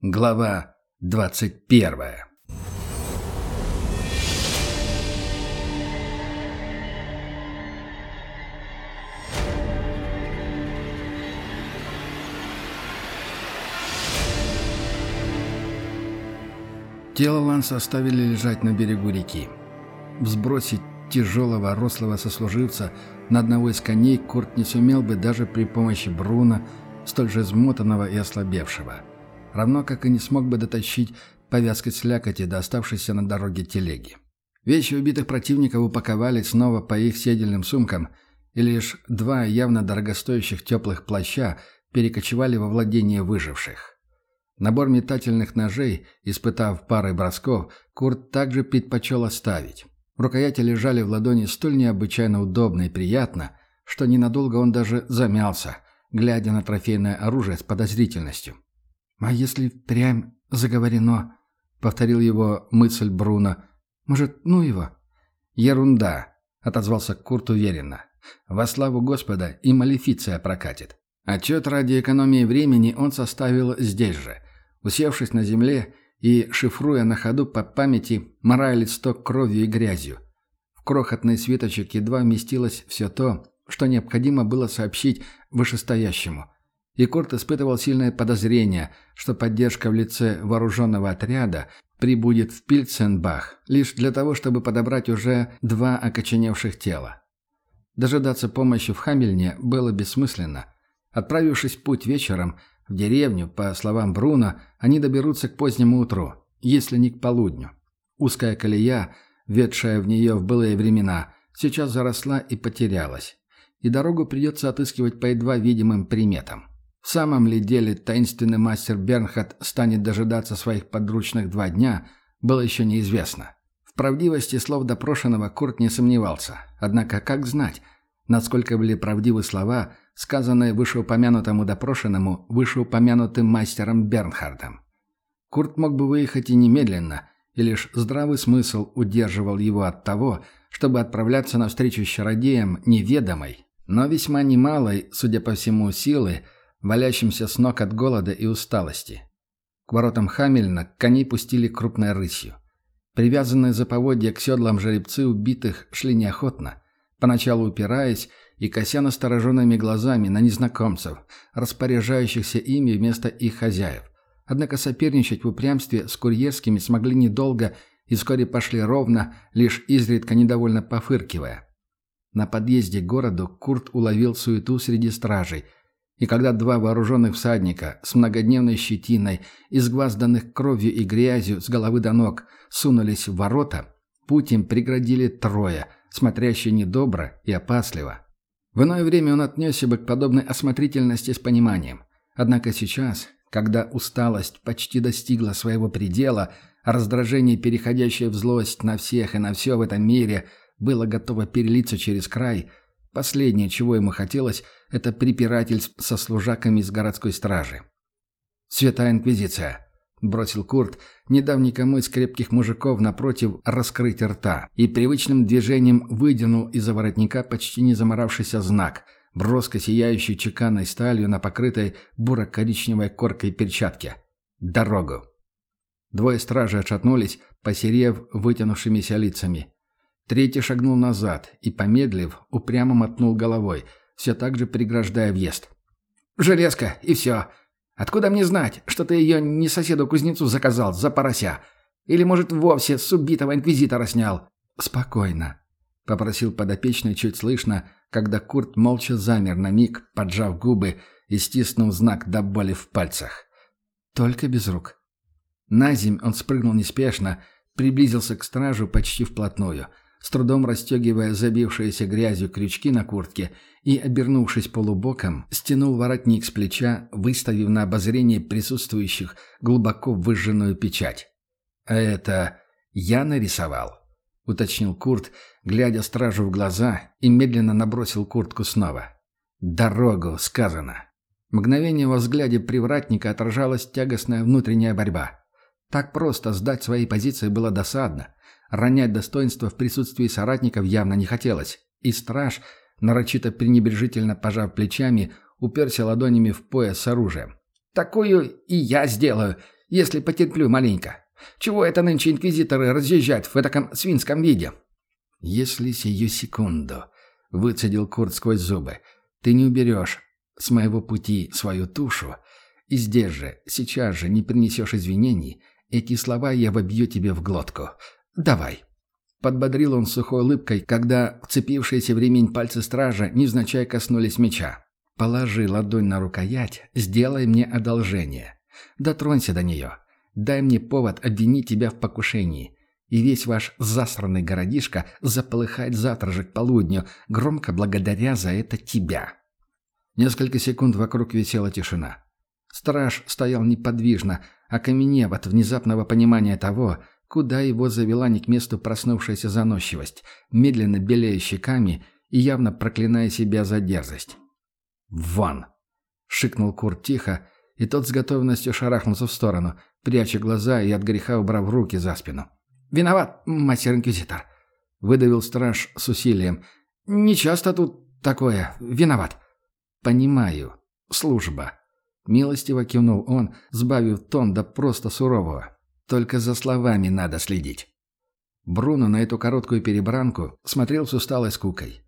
Глава двадцать первая Тело Ланса оставили лежать на берегу реки. Взбросить тяжелого рослого сослуживца на одного из коней Курт не сумел бы даже при помощи Бруна, столь же измотанного и ослабевшего. Равно как и не смог бы дотащить повязкой слякоти до оставшейся на дороге телеги. Вещи убитых противников упаковали снова по их седельным сумкам, и лишь два явно дорогостоящих теплых плаща перекочевали во владение выживших. Набор метательных ножей, испытав парой бросков, Курт также предпочел оставить. Рукояти лежали в ладони столь необычайно удобно и приятно, что ненадолго он даже замялся, глядя на трофейное оружие с подозрительностью. «А если прям заговорено?» — повторил его мысль Бруно. «Может, ну его?» «Ерунда», — отозвался Курт уверенно. «Во славу Господа и малефиция прокатит». Отчет ради экономии времени он составил здесь же — усевшись на земле и шифруя на ходу по памяти морая листок кровью и грязью. В крохотный свиточек едва вместилось все то, что необходимо было сообщить вышестоящему. И Корт испытывал сильное подозрение, что поддержка в лице вооруженного отряда прибудет в Пильценбах лишь для того, чтобы подобрать уже два окоченевших тела. Дожидаться помощи в Хамельне было бессмысленно. Отправившись в путь вечером, в деревню, по словам Бруно, они доберутся к позднему утру, если не к полудню. Узкая колея, ведшая в нее в былые времена, сейчас заросла и потерялась. И дорогу придется отыскивать по едва видимым приметам. Самом ли деле таинственный мастер Бернхард станет дожидаться своих подручных два дня, было еще неизвестно. В правдивости слов допрошенного Курт не сомневался. Однако как знать, насколько были правдивы слова – сказанное вышеупомянутому допрошенному вышеупомянутым мастером Бернхардом. Курт мог бы выехать и немедленно, и лишь здравый смысл удерживал его от того, чтобы отправляться навстречу с чародеем неведомой, но весьма немалой, судя по всему, силы, валящимся с ног от голода и усталости. К воротам Хамельна коней пустили крупной рысью. Привязанные за поводья к седлам жеребцы убитых шли неохотно, поначалу упираясь и кося настороженными глазами на незнакомцев, распоряжающихся ими вместо их хозяев. Однако соперничать в упрямстве с курьерскими смогли недолго и вскоре пошли ровно, лишь изредка недовольно пофыркивая. На подъезде к городу Курт уловил суету среди стражей, и когда два вооруженных всадника с многодневной щетиной, изгвазданных кровью и грязью с головы до ног, сунулись в ворота, путь им преградили трое, смотрящие недобро и опасливо. В иное время он отнесся бы к подобной осмотрительности с пониманием. Однако сейчас, когда усталость почти достигла своего предела, а раздражение, переходящее в злость на всех и на все в этом мире, было готово перелиться через край, последнее, чего ему хотелось, это препирательств со служаками из городской стражи. «Святая Инквизиция!» — бросил Курт, не дав никому из крепких мужиков напротив раскрыть рта, и привычным движением выдернул из-за воротника почти не заморавшийся знак, броско сияющий чеканной сталью на покрытой буро-коричневой коркой перчатке. «Дорогу!» Двое стражей отшатнулись, посерев вытянувшимися лицами. Третий шагнул назад и, помедлив, упрямо мотнул головой, все так же преграждая въезд. «Железка, и все!» Откуда мне знать, что ты ее не соседу-кузнецу заказал за порося? Или, может, вовсе с убитого инквизитора снял?» «Спокойно», — попросил подопечный чуть слышно, когда Курт молча замер на миг, поджав губы и стиснув знак до боли в пальцах. «Только без рук». На земь он спрыгнул неспешно, приблизился к стражу почти вплотную — с трудом расстегивая забившиеся грязью крючки на куртке и, обернувшись полубоком, стянул воротник с плеча, выставив на обозрение присутствующих глубоко выжженную печать. «А это я нарисовал?» — уточнил Курт, глядя стражу в глаза, и медленно набросил куртку снова. «Дорогу!» — сказано. Мгновение во взгляде привратника отражалась тягостная внутренняя борьба. Так просто сдать свои позиции было досадно. Ронять достоинство в присутствии соратников явно не хотелось. И страж, нарочито пренебрежительно пожав плечами, уперся ладонями в пояс с оружием. «Такую и я сделаю. если потерплю маленько. Чего это нынче инквизиторы разъезжают в таком свинском виде?» «Если сию секунду», — выцедил Курт сквозь зубы, — «ты не уберешь с моего пути свою тушу, и здесь же, сейчас же не принесешь извинений, эти слова я вобью тебе в глотку. Давай». Подбодрил он сухой улыбкой, когда вцепившиеся в ремень пальцы стража невзначай коснулись меча. «Положи ладонь на рукоять, сделай мне одолжение. Дотронься до нее. Дай мне повод обвинить тебя в покушении. И весь ваш засранный городишко заполыхает завтра же к полудню, громко благодаря за это тебя». Несколько секунд вокруг висела тишина. Страж стоял неподвижно, окаменев от внезапного понимания того, куда его завела не к месту проснувшаяся заносчивость, медленно белея щеками и явно проклиная себя за дерзость. «Вон!» — шикнул Курт тихо, и тот с готовностью шарахнулся в сторону, пряча глаза и от греха убрав руки за спину. «Виноват, мастер-инквизитор!» — выдавил страж с усилием. «Не часто тут такое. Виноват!» «Понимаю. Служба». Милостиво кивнул он, сбавив тон до просто сурового. «Только за словами надо следить». Бруно на эту короткую перебранку смотрел с усталой скукой.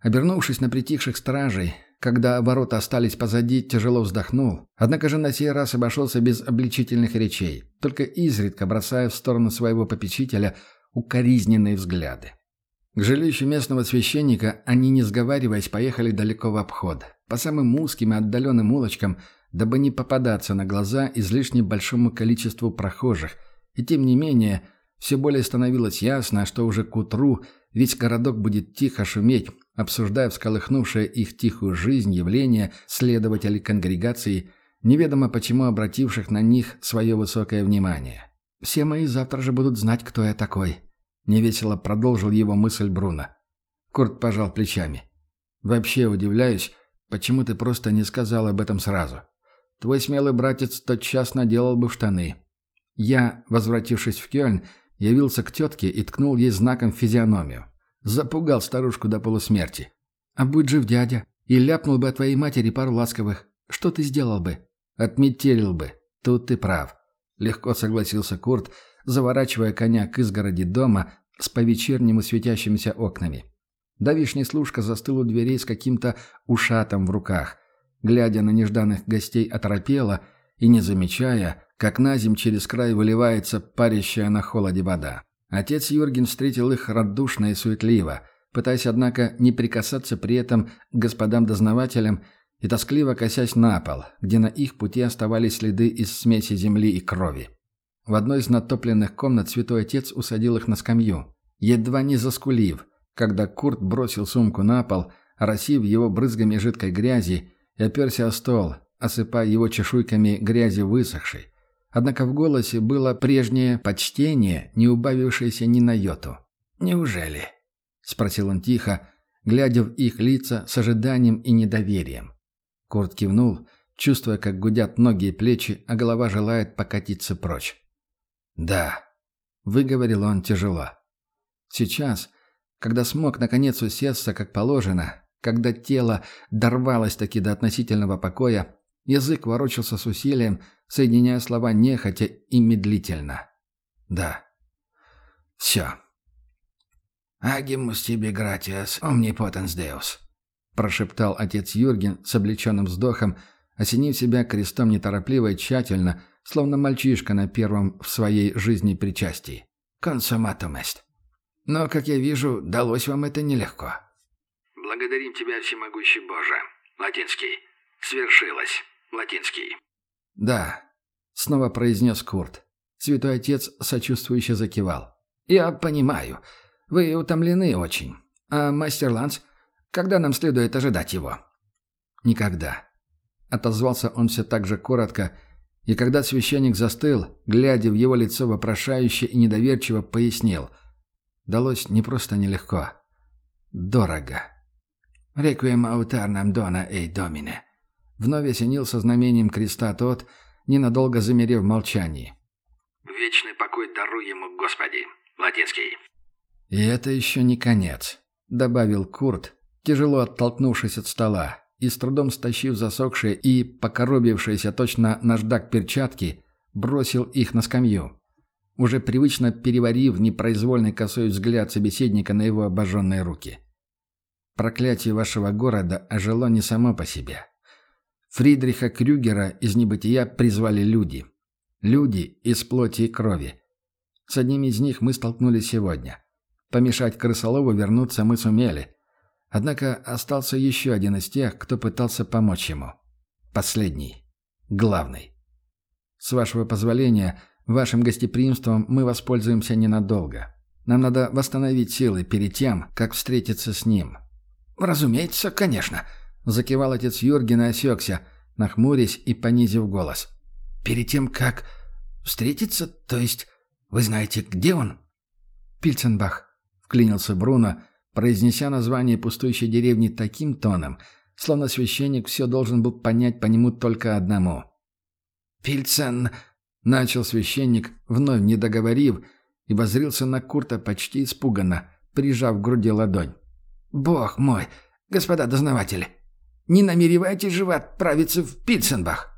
Обернувшись на притихших стражей, когда ворота остались позади, тяжело вздохнул, однако же на сей раз обошелся без обличительных речей, только изредка бросая в сторону своего попечителя укоризненные взгляды. К жилищу местного священника они, не сговариваясь, поехали далеко в обход, по самым узким и отдаленным улочкам, дабы не попадаться на глаза излишне большому количеству прохожих, и тем не менее, все более становилось ясно, что уже к утру весь городок будет тихо шуметь, обсуждая всколыхнувшее их тихую жизнь явления следователей конгрегации, неведомо почему обративших на них свое высокое внимание. «Все мои завтра же будут знать, кто я такой», Невесело продолжил его мысль Бруно. Курт пожал плечами. «Вообще удивляюсь, почему ты просто не сказал об этом сразу. Твой смелый братец тотчас наделал бы штаны. Я, возвратившись в Кёльн, явился к тетке и ткнул ей знаком физиономию. Запугал старушку до полусмерти. А будь жив дядя, и ляпнул бы о твоей матери пару ласковых. Что ты сделал бы? Отметелил бы. Тут ты прав. Легко согласился Курт, заворачивая коня к изгороди дома с по-вечернему светящимися окнами. Давишний служка застыл у дверей с каким-то ушатом в руках, глядя на нежданных гостей оторопело и не замечая, как на зим через край выливается парящая на холоде вода. Отец Юрген встретил их радушно и суетливо, пытаясь, однако, не прикасаться при этом к господам-дознавателям и тоскливо косясь на пол, где на их пути оставались следы из смеси земли и крови. В одной из натопленных комнат святой отец усадил их на скамью, едва не заскулив, когда Курт бросил сумку на пол, оросив его брызгами жидкой грязи и оперся о стол, осыпая его чешуйками грязи высохшей. Однако в голосе было прежнее почтение, не убавившееся ни на йоту. «Неужели?» — спросил он тихо, глядя в их лица с ожиданием и недоверием. Курт кивнул, чувствуя, как гудят ноги и плечи, а голова желает покатиться прочь. «Да», — выговорил он тяжело. Сейчас, когда смог наконец усесться как положено, когда тело дорвалось-таки до относительного покоя, язык ворочался с усилием, соединяя слова нехотя и медлительно. «Да. Все». «Агимус тебе гратиас, омнипотенс деус», — прошептал отец Юрген с облеченным вздохом, осенив себя крестом неторопливо и тщательно, словно мальчишка на первом в своей жизни причастии. «Консуматум эст». Но, как я вижу, далось вам это нелегко. «Благодарим тебя, всемогущий Боже». Латинский. «Свершилось». Латинский. «Да», — снова произнес Курт. Святой Отец сочувствующе закивал. «Я понимаю. Вы утомлены очень. А мастер Ланс, когда нам следует ожидать его?» «Никогда». Отозвался он все так же коротко, и когда священник застыл, глядя в его лицо вопрошающе и недоверчиво, пояснил. Далось не просто нелегко. Дорого. «Реквием аутарнам дона эй домине». Вновь осенился знамением креста тот, ненадолго замерев в молчании. «Вечный покой даруй ему, Господи!» Латинский. «И это еще не конец», — добавил Курт, тяжело оттолкнувшись от стола и с трудом стащив засохшие и покоробившиеся точно наждак перчатки, бросил их на скамью, уже привычно переварив непроизвольный косой взгляд собеседника на его обожженные руки. Проклятие вашего города ожило не само по себе. Фридриха Крюгера из небытия призвали люди. Люди из плоти и крови. С одним из них мы столкнулись сегодня. Помешать крысолову вернуться мы сумели. Однако остался еще один из тех, кто пытался помочь ему. Последний. Главный. С вашего позволения, вашим гостеприимством мы воспользуемся ненадолго. Нам надо восстановить силы перед тем, как встретиться с ним. «Разумеется, конечно», — закивал отец Юрген и осекся, нахмурясь и понизив голос. «Перед тем, как встретиться, то есть вы знаете, где он?» «Пильценбах», — вклинился Бруно, произнеся название пустующей деревни таким тоном, словно священник все должен был понять по нему только одному. «Пильцен», — начал священник, вновь не договорив, и возрился на Курта почти испуганно, прижав к груди ладонь. «Бог мой, господа дознаватели, не намереваетесь же вы отправиться в Пильценбах?»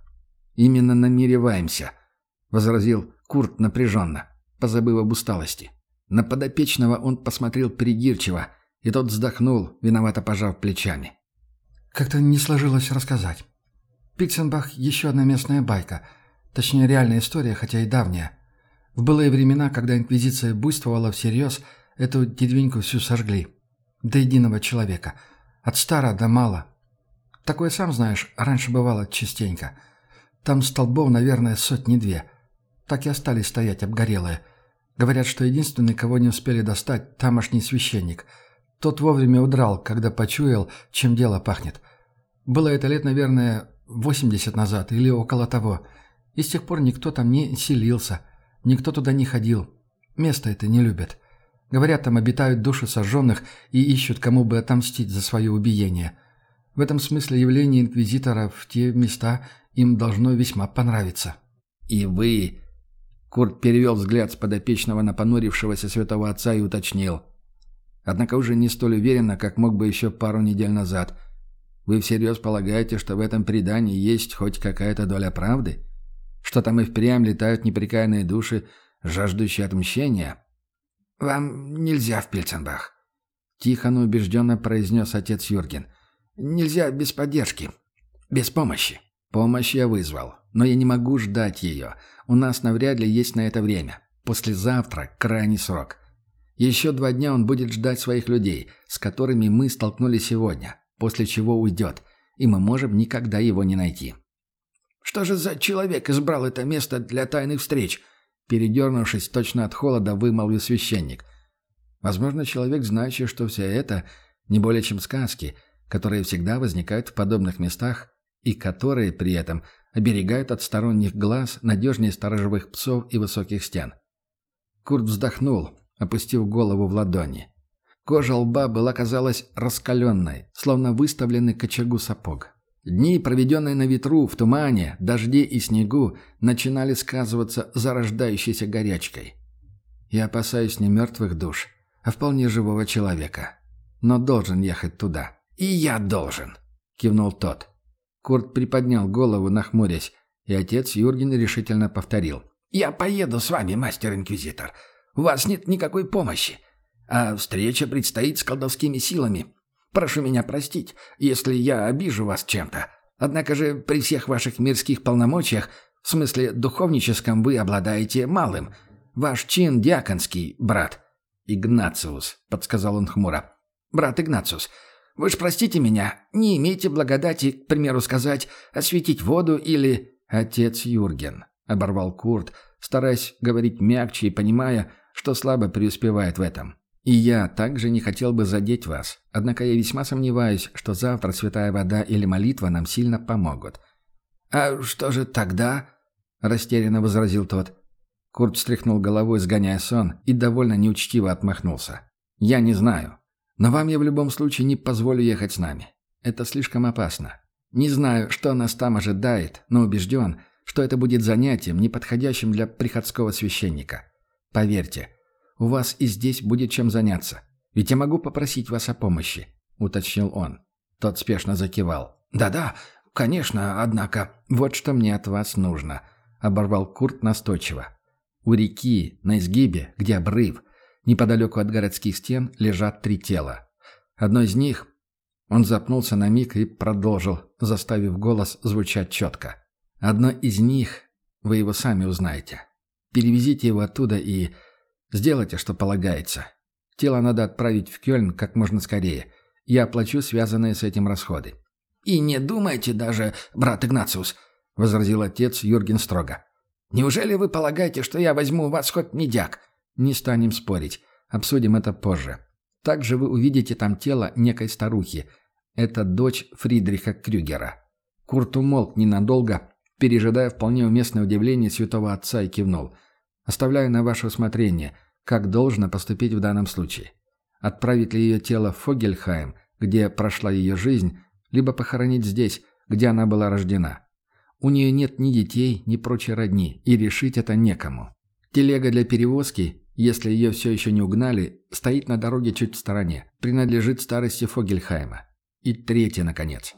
«Именно намереваемся», — возразил Курт напряженно, позабыв об усталости. На подопечного он посмотрел придирчиво, и тот вздохнул, виновато пожав плечами. «Как-то не сложилось рассказать. Пильценбах — еще одна местная байка, точнее реальная история, хотя и давняя. В былые времена, когда Инквизиция буйствовала всерьез, эту деревеньку всю сожгли. До единого человека. От стара до мала. Такое, сам знаешь, раньше бывало частенько. Там столбов, наверное, сотни-две. Так и остались стоять обгорелые. Говорят, что единственный, кого не успели достать, тамошний священник. Тот вовремя удрал, когда почуял, чем дело пахнет. Было это лет, наверное, 80 назад или около того. И с тех пор никто там не селился. Никто туда не ходил. Место это не любят. Говорят, там обитают души сожженных и ищут, кому бы отомстить за свое убиение. В этом смысле явление инквизитора в те места им должно весьма понравиться. «И вы...» Курт перевел взгляд с подопечного на понурившегося святого отца и уточнил. Однако уже не столь уверенно, как мог бы еще пару недель назад. «Вы всерьез полагаете, что в этом предании есть хоть какая-то доля правды? Что там и впрямь летают непрекаянные души, жаждущие отмщения?» «Вам нельзя в Пильценбах», — тихо, но убежденно произнес отец Юрген. «Нельзя без поддержки, без помощи». «Помощь я вызвал, но я не могу ждать ее. У нас навряд ли есть на это время. Послезавтра — крайний срок. Еще два дня он будет ждать своих людей, с которыми мы столкнулись сегодня, после чего уйдет, и мы можем никогда его не найти». «Что же за человек избрал это место для тайных встреч?» Передернувшись точно от холода, вымолвил священник. Возможно, человек, знающий, что все это не более чем сказки, которые всегда возникают в подобных местах и которые при этом оберегают от сторонних глаз надежнее сторожевых псов и высоких стен. Курт вздохнул, опустив голову в ладони. Кожа лба была, казалось, раскаленной, словно выставленный к очагу сапог. Дни, проведенные на ветру, в тумане, дожде и снегу, начинали сказываться зарождающейся горячкой. Я опасаюсь не мертвых душ, а вполне живого человека. Но должен ехать туда. «И я должен», — кивнул тот. Курт приподнял голову, нахмурясь, и отец Юрген решительно повторил. «Я поеду с вами, мастер-инквизитор. У вас нет никакой помощи. А встреча предстоит с колдовскими силами. Прошу меня простить, если я обижу вас чем-то. Однако же при всех ваших мирских полномочиях, в смысле духовническом, вы обладаете малым. Ваш чин диаконский, брат». «Игнациус», — подсказал он хмуро. «Брат Игнациус, вы ж простите меня, не имейте благодати, к примеру сказать, осветить воду или...» «Отец Юрген», — оборвал Курт, стараясь говорить мягче и понимая, что слабо преуспевает в этом. И я также не хотел бы задеть вас, однако я весьма сомневаюсь, что завтра святая вода или молитва нам сильно помогут». «А что же тогда?» – растерянно возразил тот. Курт встряхнул головой, сгоняя сон, и довольно неучтиво отмахнулся. «Я не знаю. Но вам я в любом случае не позволю ехать с нами. Это слишком опасно. Не знаю, что нас там ожидает, но убежден, что это будет занятием, неподходящим для приходского священника. Поверьте, у вас и здесь будет чем заняться. Ведь я могу попросить вас о помощи», — уточнил он. Тот спешно закивал. «Да-да, конечно, однако...» «Вот что мне от вас нужно. — оборвал Курт настойчиво. «У реки, на изгибе, где обрыв, неподалеку от городских стен, лежат три тела. Одно из них...» Он запнулся на миг и продолжил, заставив голос звучать четко. «Одно из них, вы его сами узнаете. Перевезите его оттуда и сделайте, что полагается. Тело надо отправить в Кёльн как можно скорее. Я оплачу связанные с этим расходы». «И не думайте даже, брат Игнациус», — возразил отец Юрген строго. «Неужели вы полагаете, что я возьму у вас хоть медяк?» «Не станем спорить. Обсудим это позже. Также вы увидите там тело некой старухи. Это дочь Фридриха Крюгера». Курт умолк ненадолго, пережидая вполне уместное удивление святого отца и кивнул. «Оставляю на ваше усмотрение, как должно поступить в данном случае. Отправить ли ее тело в Фогельхайм, где прошла ее жизнь, либо похоронить здесь, где она была рождена. У нее нет ни детей, ни прочей родни, и решить это некому. Телега для перевозки, если ее все еще не угнали, стоит на дороге чуть в стороне, принадлежит старости Фогельхайма. И третье, наконец.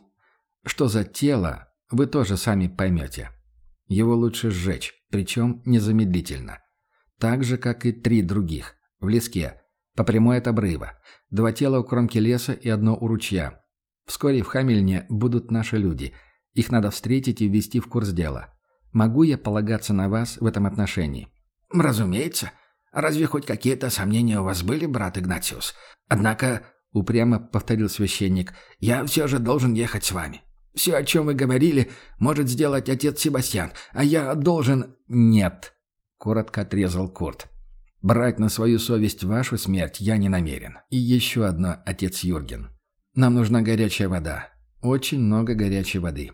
Что за тело, вы тоже сами поймете. Его лучше сжечь, причем незамедлительно. Так же, как и три других. В леске. По прямой от обрыва. Два тела у кромки леса и одно у ручья. Вскоре в Хамельне будут наши люди. Их надо встретить и ввести в курс дела. Могу я полагаться на вас в этом отношении?» «Разумеется. Разве хоть какие-то сомнения у вас были, брат Игнатиус? Однако, — упрямо повторил священник, — я все же должен ехать с вами. Все, о чем вы говорили, может сделать отец Себастьян, а я должен...» «Нет», — коротко отрезал Курт. «Брать на свою совесть вашу смерть я не намерен. И еще одно, отец Юрген. Нам нужна горячая вода. Очень много горячей воды.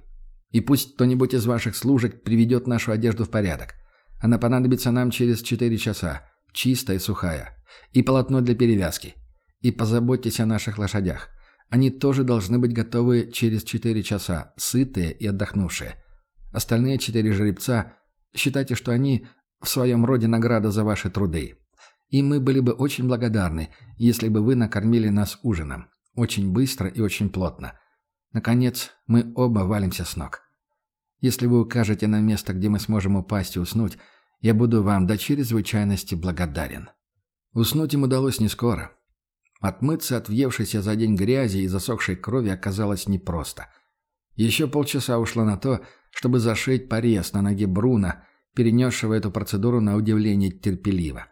И пусть кто-нибудь из ваших служек приведет нашу одежду в порядок. Она понадобится нам через четыре часа, чистая и сухая. И полотно для перевязки. И позаботьтесь о наших лошадях. Они тоже должны быть готовы через четыре часа, сытые и отдохнувшие. Остальные четыре жеребца, считайте, что они в своем роде награда за ваши труды. И мы были бы очень благодарны, если бы вы накормили нас ужином. Очень быстро и очень плотно. Наконец, мы оба валимся с ног. Если вы укажете нам место, где мы сможем упасть и уснуть, я буду вам до чрезвычайности благодарен». Уснуть им удалось не скоро. Отмыться от въевшейся за день грязи и засохшей крови оказалось непросто. Еще полчаса ушло на то, чтобы зашить порез на ноге Бруна, перенесшего эту процедуру на удивление терпеливо.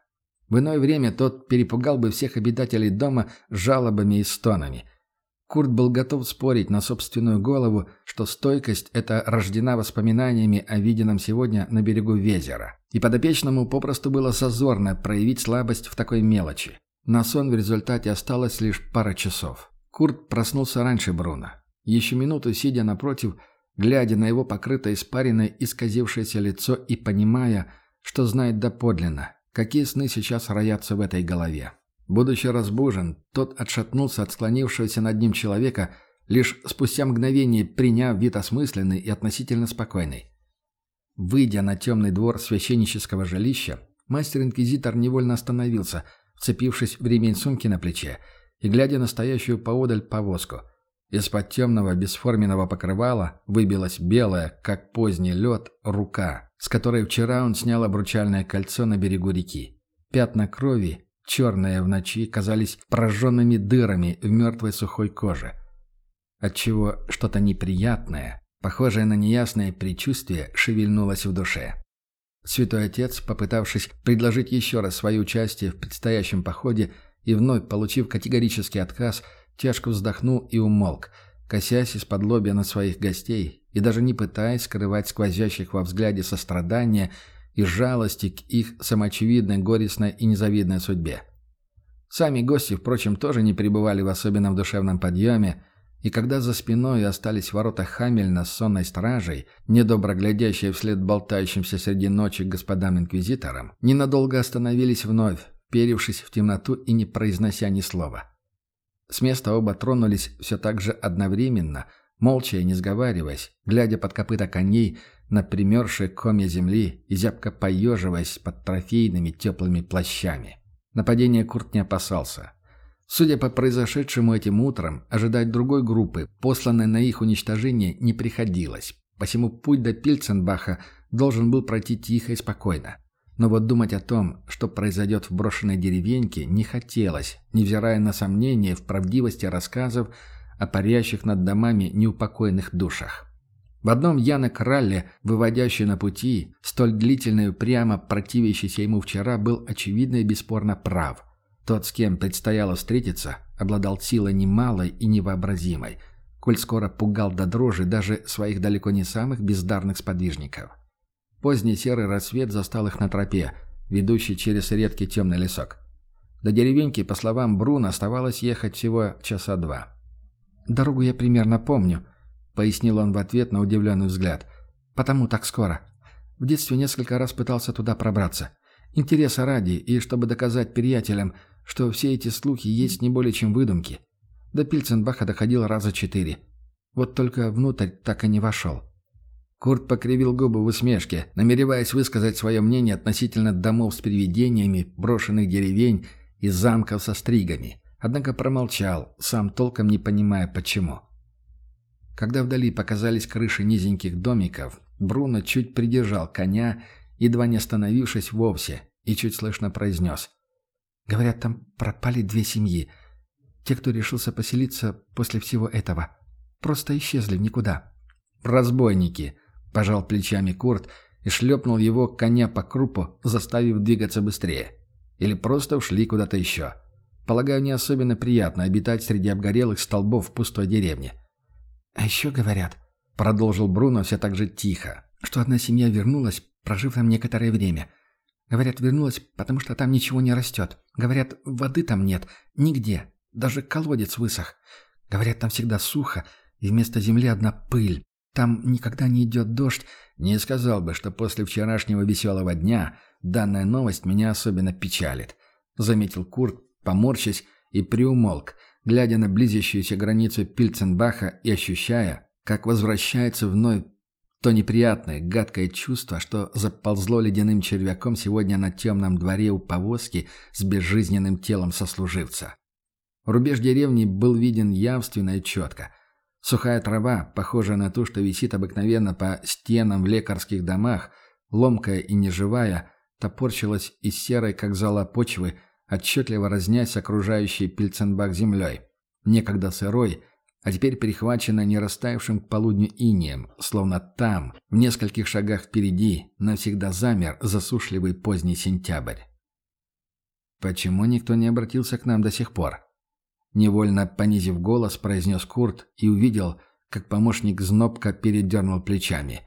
В иное время тот перепугал бы всех обитателей дома жалобами и стонами. Курт был готов спорить на собственную голову, что стойкость эта рождена воспоминаниями о виденном сегодня на берегу Везера. И подопечному попросту было зазорно проявить слабость в такой мелочи. На сон в результате осталось лишь пара часов. Курт проснулся раньше Бруна. Еще минуту сидя напротив, глядя на его покрытое испариной исказившееся лицо и понимая, что знает доподлинно, Какие сны сейчас роятся в этой голове? Будучи разбужен, тот отшатнулся от склонившегося над ним человека, лишь спустя мгновение приняв вид осмысленный и относительно спокойный. Выйдя на темный двор священнического жилища, мастер-инквизитор невольно остановился, вцепившись в ремень сумки на плече и глядя на стоящую поодаль повозку. Из-под темного бесформенного покрывала выбилась белая, как поздний лед, рука с которой вчера он снял обручальное кольцо на берегу реки. Пятна крови, черные в ночи, казались прожженными дырами в мертвой сухой коже. Отчего что-то неприятное, похожее на неясное предчувствие, шевельнулось в душе. Святой Отец, попытавшись предложить еще раз свое участие в предстоящем походе и вновь получив категорический отказ, тяжко вздохнул и умолк, косясь из-под лобья на своих гостей и даже не пытаясь скрывать сквозящих во взгляде сострадания и жалости к их самоочевидной, горестной и незавидной судьбе. Сами гости, впрочем, тоже не пребывали в особенном душевном подъеме, и когда за спиной остались ворота Хамельна с сонной стражей, недобро глядящие вслед болтающимся среди ночи господам-инквизиторам, ненадолго остановились вновь, перившись в темноту и не произнося ни слова. С места оба тронулись все так же одновременно – молча и не сговариваясь, глядя под копыта коней на примерзшие комья земли и зябко поеживаясь под трофейными теплыми плащами. Нападения Курт не опасался. Судя по произошедшему этим утром, ожидать другой группы, посланной на их уничтожение, не приходилось. Посему путь до Пильценбаха должен был пройти тихо и спокойно. Но вот думать о том, что произойдет в брошенной деревеньке, не хотелось, невзирая на сомнения в правдивости рассказов о парящих над домами неупокоенных душах. В одном Яна Кралле, выводящий на пути, столь длительно и прямо противящийся ему вчера, был очевидно и бесспорно прав. Тот, с кем предстояло встретиться, обладал силой немалой и невообразимой, коль скоро пугал до дрожи даже своих далеко не самых бездарных сподвижников. Поздний серый рассвет застал их на тропе, ведущей через редкий темный лесок. До деревеньки, по словам Бруна, оставалось ехать всего часа два. «Дорогу я примерно помню», — пояснил он в ответ на удивленный взгляд. «Потому так скоро. В детстве несколько раз пытался туда пробраться. Интереса ради, и чтобы доказать приятелям, что все эти слухи есть не более чем выдумки. До Пильценбаха доходил раза четыре. Вот только внутрь так и не вошел». Курт покривил губы в усмешке, намереваясь высказать свое мнение относительно домов с привидениями, брошенных деревень и замков со стригами. Однако промолчал, сам толком не понимая почему. Когда вдали показались крыши низеньких домиков, Бруно чуть придержал коня, едва не остановившись вовсе, и чуть слышно произнес. «Говорят, там пропали две семьи. Те, кто решился поселиться после всего этого. Просто исчезли никуда». «Разбойники!» – пожал плечами Курт и шлепнул его коня по крупу, заставив двигаться быстрее. Или просто ушли куда-то еще. Полагаю, не особенно приятно обитать среди обгорелых столбов в пустой деревне. «А еще говорят», — продолжил Бруно все так же тихо, «что одна семья вернулась, прожив там некоторое время. Говорят, вернулась, потому что там ничего не растет. Говорят, воды там нет, нигде. Даже колодец высох. Говорят, там всегда сухо, и вместо земли одна пыль. Там никогда не идет дождь. Не сказал бы, что после вчерашнего веселого дня данная новость меня особенно печалит», — заметил Курт, поморщись, и приумолк, глядя на близящуюся границу Пильценбаха и ощущая, как возвращается вновь то неприятное, гадкое чувство, что заползло ледяным червяком сегодня на темном дворе у повозки с безжизненным телом сослуживца. Рубеж деревни был виден явственно и четко. Сухая трава, похожая на ту, что висит обыкновенно по стенам в лекарских домах, ломкая и неживая, топорчилась из серой, как зола почвы, отчетливо разнясь окружающей Пильценбах землей некогда сырой, а теперь перехвачена не растаявшим к полудню инеем, словно там, в нескольких шагах впереди, навсегда замер засушливый поздний сентябрь. «Почему никто не обратился к нам до сих пор?» Невольно понизив голос, произнес Курт и увидел, как помощник Знобка передернул плечами.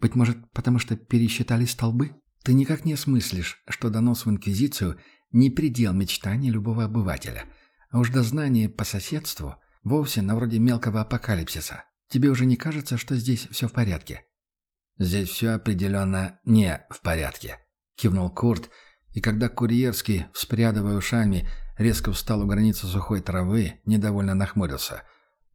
«Быть может, потому что пересчитали столбы? Ты никак не осмыслишь, что донос в Инквизицию – не предел мечтаний любого обывателя – а уж дознание по соседству вовсе на вроде мелкого апокалипсиса. Тебе уже не кажется, что здесь все в порядке?» «Здесь все определенно не в порядке», — кивнул Курт, и когда курьерский, вспрядывая ушами, резко встал у границы сухой травы, недовольно нахмурился.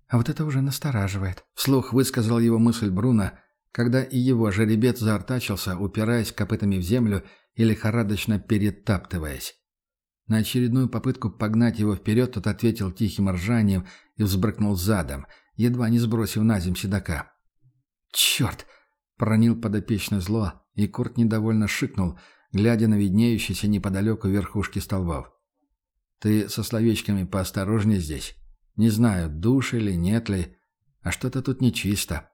«А вот это уже настораживает», — вслух высказал его мысль Бруно, когда и его жеребец заортачился, упираясь копытами в землю и лихорадочно перетаптываясь. На очередную попытку погнать его вперед тот ответил тихим ржанием и взбрыкнул задом, едва не сбросив на земь седока. «Черт!» — проронил подопечное зло, и Курт недовольно шикнул, глядя на виднеющиеся неподалеку верхушки столбов. «Ты со словечками поосторожнее здесь. Не знаю, душ или нет ли, а что-то тут нечисто».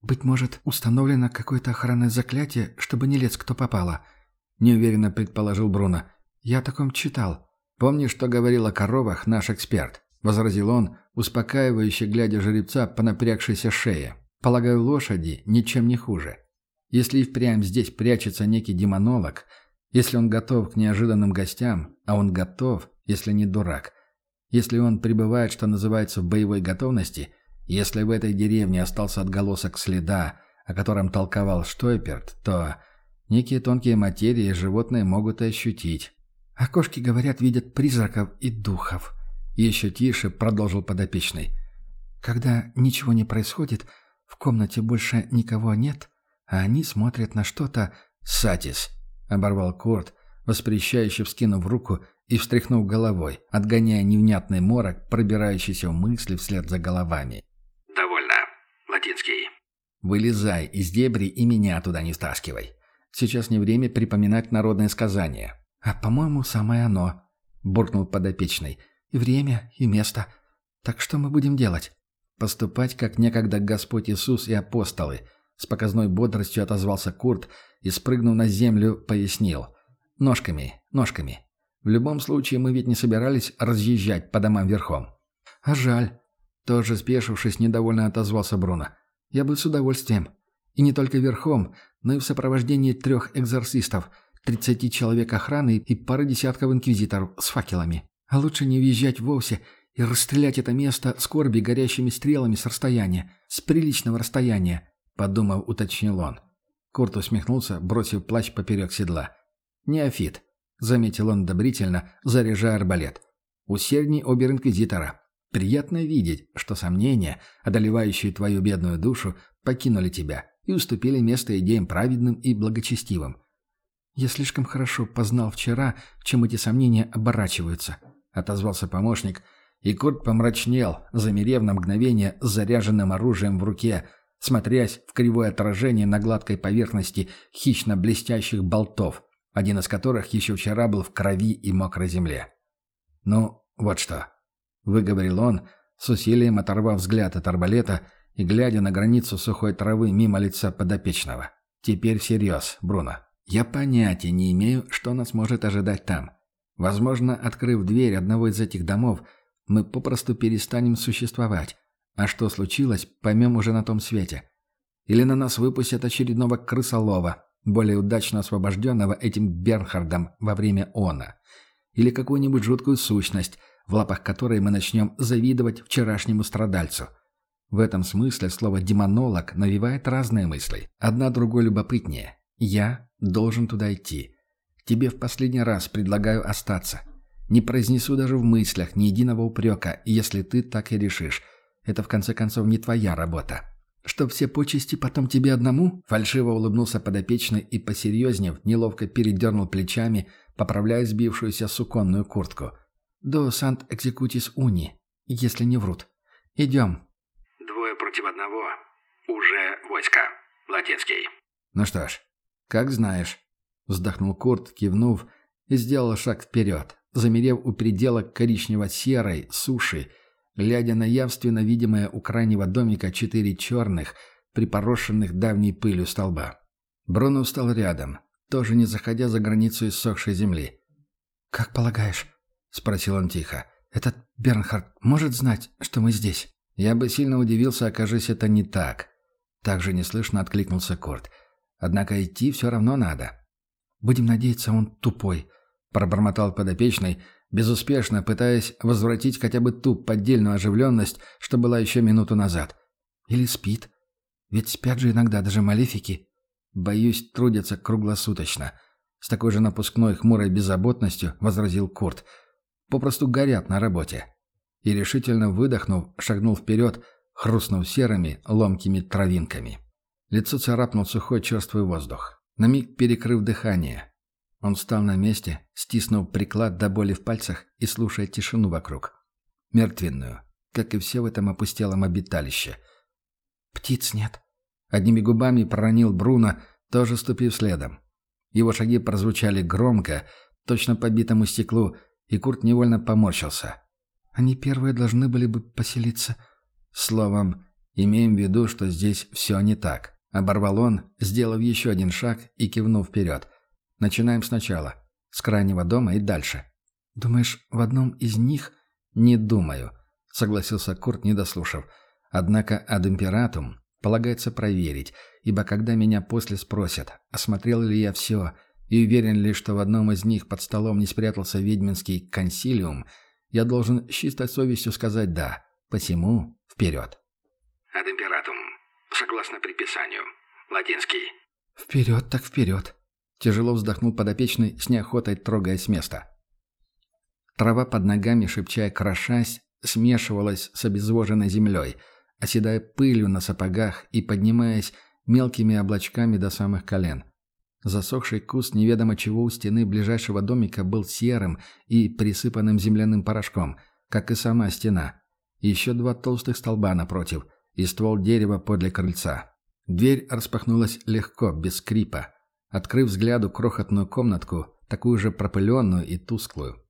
«Быть может, установлено какое-то охранное заклятие, чтобы не лез кто попало», — неуверенно предположил Бруно. «Я о таком читал». «Помнишь, что говорил о коровах наш эксперт?» — возразил он, успокаивающе глядя жеребца по напрягшейся шее. «Полагаю, лошади ничем не хуже. Если и впрямь здесь прячется некий демонолог, если он готов к неожиданным гостям, а он готов, если не дурак, если он пребывает, что называется, в боевой готовности, если в этой деревне остался отголосок следа, о котором толковал Штойперт, то некие тонкие материи животные могут ощутить. А кошки, говорят, видят призраков и духов. еще тише продолжил подопечный. Когда ничего не происходит, в комнате больше никого нет, а они смотрят на что-то... «Сатис!» — оборвал Курт, воспрещающе вскинув руку и встряхнув головой, отгоняя невнятный морок, пробирающийся в мысли вслед за головами. «Довольно. Латинский». Вылезай из дебри и меня туда не стаскивай. Сейчас не время припоминать народное сказание». «А, по-моему, самое оно», — буркнул подопечный. «И время, и место. Так что мы будем делать?» «Поступать, как некогда Господь Иисус и апостолы», — с показной бодростью отозвался Курт и, спрыгнув на землю, пояснил. «Ножками, ножками. В любом случае, мы ведь не собирались разъезжать по домам верхом». «А жаль», — тоже спешившись, недовольно отозвался Бруно. «Я бы с удовольствием. И не только верхом, но и в сопровождении трех экзорцистов, тридцати человек охраны и пары десятков инквизиторов с факелами. А лучше не въезжать вовсе и расстрелять это место скорби горящими стрелами с расстояния, с приличного расстояния», — подумав, уточнил он. Курт усмехнулся, бросив плащ поперек седла. «Неофит», — заметил он одобрительно, заряжая арбалет. «Усердней обер-инквизитора. Приятно видеть, что сомнения, одолевающие твою бедную душу, покинули тебя и уступили место идеям праведным и благочестивым. «Я слишком хорошо познал вчера, чем эти сомнения оборачиваются», — отозвался помощник, и Курт помрачнел, замерев на мгновение с заряженным оружием в руке, смотрясь в кривое отражение на гладкой поверхности хищно-блестящих болтов, один из которых еще вчера был в крови и мокрой земле. «Ну, вот что», — выговорил он, с усилием оторвав взгляд от арбалета и глядя на границу сухой травы мимо лица подопечного. «Теперь всерьез, Бруно. Я понятия не имею, что нас может ожидать там. Возможно, открыв дверь одного из этих домов, мы попросту перестанем существовать. А что случилось, поймем уже на том свете. Или на нас выпустят очередного крысолова, более удачно освобожденного этим Бернхардом во время она. Или какую-нибудь жуткую сущность, в лапах которой мы начнем завидовать вчерашнему страдальцу. В этом смысле слово «демонолог» навевает разные мысли. Одна другой любопытнее. Я должен туда идти. Тебе в последний раз предлагаю остаться. Не произнесу даже в мыслях ни единого упрека, если ты так и решишь. Это, в конце концов, не твоя работа. Что все почести потом тебе одному?» Фальшиво улыбнулся подопечный и, посерьезнев, неловко передернул плечами, поправляя сбившуюся суконную куртку. «До Сант-Экзекутис Уни, если не врут. Идем». «Двое против одного. Уже войска. Латинский». «Ну что ж, как знаешь». Вздохнул Курт, кивнув, и сделал шаг вперед, замерев у предела коричнево-серой суши, глядя на явственно видимое у крайнего домика четыре черных, припорошенных давней пылью столба. Бруно встал рядом, тоже не заходя за границу иссохшей земли. «Как полагаешь?» — спросил он тихо. «Этот Бернхард может знать, что мы здесь?» «Я бы сильно удивился, окажись это не так». Также неслышно откликнулся Корт. «Однако идти все равно надо». «Будем надеяться, он тупой», — пробормотал подопечный, безуспешно пытаясь возвратить хотя бы ту поддельную оживленность, что была еще минуту назад. «Или спит. Ведь спят же иногда даже малефики». «Боюсь, трудятся круглосуточно». С такой же напускной хмурой беззаботностью возразил Курт. «Попросту горят на работе». И решительно выдохнув, шагнул вперед, хрустнув серыми, ломкими травинками. Лицо царапнул сухой черствый воздух, на миг перекрыв дыхание, он встал на месте, стиснув приклад до боли в пальцах и слушая тишину вокруг. Мертвенную, как и все в этом опустелом обиталище. «Птиц нет», — одними губами проронил Бруно, тоже ступив следом. Его шаги прозвучали громко, точно по битому стеклу, и Курт невольно поморщился. «Они первые должны были бы поселиться». Словом, имеем в виду, что здесь все не так. Оборвал он, сделав еще один шаг и кивнув вперед. Начинаем сначала. С крайнего дома и дальше. Думаешь, в одном из них? Не думаю, согласился Курт, не дослушав. Однако ад императум полагается проверить, ибо когда меня после спросят, осмотрел ли я все и уверен ли, что в одном из них под столом не спрятался ведьминский консилиум, я должен с чистой совестью сказать «да». Посему вперед. Ад императум. Согласно предписанию. Латинский. Вперед так вперед. Тяжело вздохнул подопечный, с неохотой трогая с места. Трава под ногами, шепчая крошась, смешивалась с обезвоженной землей, оседая пылью на сапогах и поднимаясь мелкими облачками до самых колен. Засохший куст неведомо чего у стены ближайшего домика был серым и присыпанным земляным порошком, как и сама стена. Еще два толстых столба напротив и ствол дерева подле крыльца. Дверь распахнулась легко, без скрипа, открыв взгляду крохотную комнатку, такую же пропыленную и тусклую.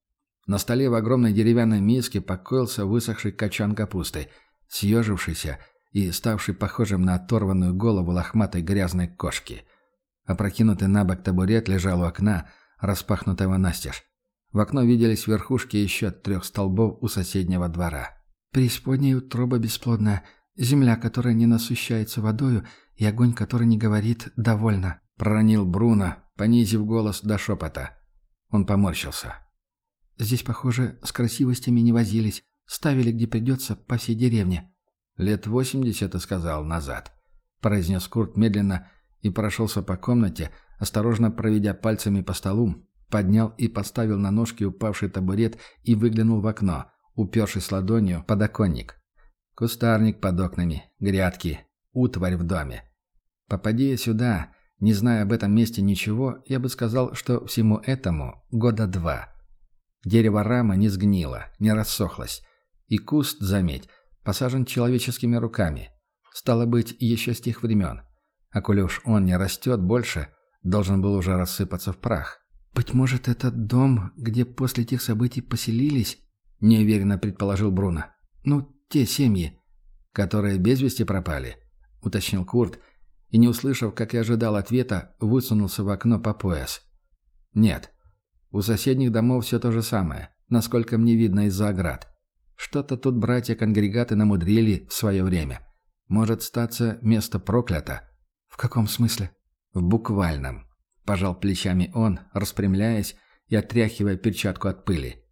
На столе в огромной деревянной миске покоился высохший качан капусты, съежившийся и ставший похожим на оторванную голову лохматой грязной кошки. Опрокинутый на бок табурет лежал у окна, распахнутого настежь. В окно виделись верхушки еще трех столбов у соседнего двора. «Преисподняя утроба бесплодная, земля, которая не насыщается водою, и огонь, который не говорит «довольно», — проронил Бруно, понизив голос до шепота. Он поморщился. «Здесь, похоже, с красивостями не возились, ставили где придется по всей деревне». «Лет восемьдесят, — сказал, — назад», — произнес Курт медленно и прошелся по комнате, осторожно проведя пальцами по столу, поднял и поставил на ножки упавший табурет и выглянул в окно, упершись ладонью под оконник. Кустарник под окнами, грядки, утварь в доме. Попади я сюда, не зная об этом месте ничего, я бы сказал, что всему этому года два. Дерево рамы не сгнило, не рассохлось. И куст, заметь, посажен человеческими руками. Стало быть, еще с тех времен. А коли уж он не растет больше, должен был уже рассыпаться в прах. «Быть может, этот дом, где после тех событий поселились?» – неуверенно предположил Бруно. «Ну, те семьи». «Которые без вести пропали?» – уточнил Курт, и, не услышав, как и ожидал ответа, высунулся в окно по пояс. «Нет. У соседних домов все то же самое, насколько мне видно из-за оград. Что-то тут братья-конгрегаты намудрили в свое время. Может статься место проклято». «В каком смысле?» «В буквальном», – пожал плечами он, распрямляясь и отряхивая перчатку от пыли.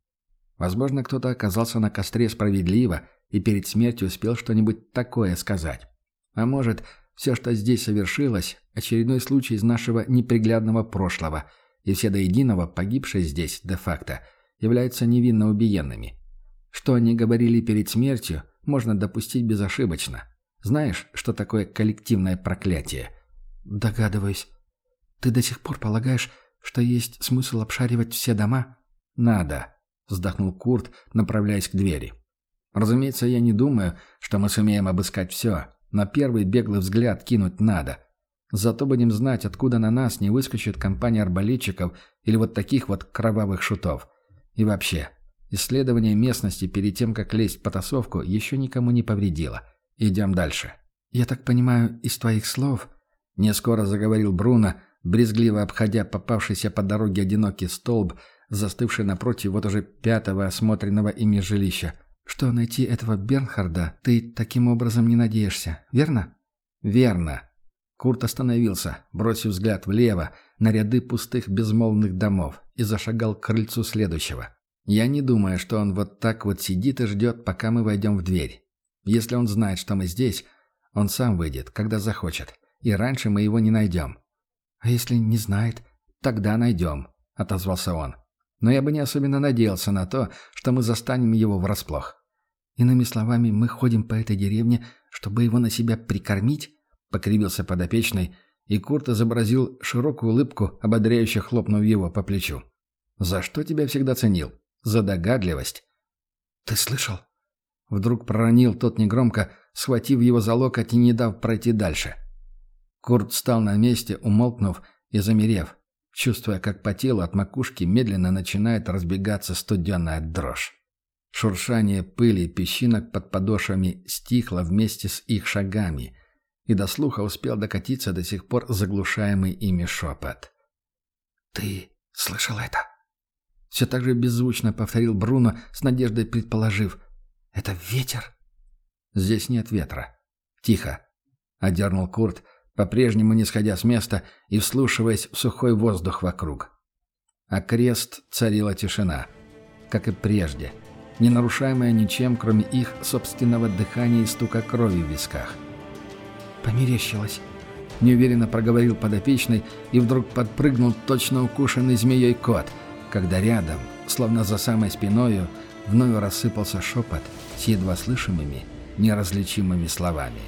Возможно, кто-то оказался на костре справедливо и перед смертью успел что-нибудь такое сказать. А может, все, что здесь совершилось, очередной случай из нашего неприглядного прошлого, и все до единого погибшие здесь, де-факто, являются невинно убиенными. Что они говорили перед смертью, можно допустить безошибочно. Знаешь, что такое коллективное проклятие? Догадываюсь. Ты до сих пор полагаешь, что есть смысл обшаривать все дома? Надо, вздохнул Курт, направляясь к двери. Разумеется, я не думаю, что мы сумеем обыскать все. На первый беглый взгляд кинуть надо. Зато будем знать, откуда на нас не выскочит компания арбалетчиков или вот таких вот кровавых шутов. И вообще, исследование местности перед тем, как лезть в потасовку, еще никому не повредило. Идем дальше. «Я так понимаю, из твоих слов...» Не скоро заговорил Бруно, брезгливо обходя попавшийся по дороге одинокий столб, застывший напротив вот уже пятого осмотренного ими жилища что найти этого Бернхарда ты таким образом не надеешься, верно?» «Верно». Курт остановился, бросив взгляд влево на ряды пустых безмолвных домов и зашагал к крыльцу следующего. «Я не думаю, что он вот так вот сидит и ждет, пока мы войдем в дверь. Если он знает, что мы здесь, он сам выйдет, когда захочет, и раньше мы его не найдем». «А если не знает?» «Тогда найдем», — отозвался он. «Но я бы не особенно надеялся на то, что мы застанем его врасплох». Иными словами, мы ходим по этой деревне, чтобы его на себя прикормить?» — покривился подопечный, и Курт изобразил широкую улыбку, ободряюще хлопнув его по плечу. «За что тебя всегда ценил? За догадливость?» «Ты слышал?» Вдруг проронил тот негромко, схватив его за локоть и не дав пройти дальше. Курт встал на месте, умолкнув и замерев, чувствуя, как по телу от макушки медленно начинает разбегаться студенная дрожь. Шуршание пыли и песчинок под подошвами стихло вместе с их шагами, и до слуха успел докатиться до сих пор заглушаемый ими шепот. «Ты слышал это?» Все так же беззвучно повторил Бруно, с надеждой предположив. «Это ветер?» «Здесь нет ветра. Тихо», — одернул Курт, по-прежнему не сходя с места и вслушиваясь в сухой воздух вокруг. А крест царила тишина, как и прежде — не нарушаемая ничем, кроме их собственного дыхания и стука крови в висках. «Померещилось», — неуверенно проговорил подопечный и вдруг подпрыгнул точно укушенный змеей кот, когда рядом, словно за самой спиною, вновь рассыпался шепот с едва слышимыми, неразличимыми словами.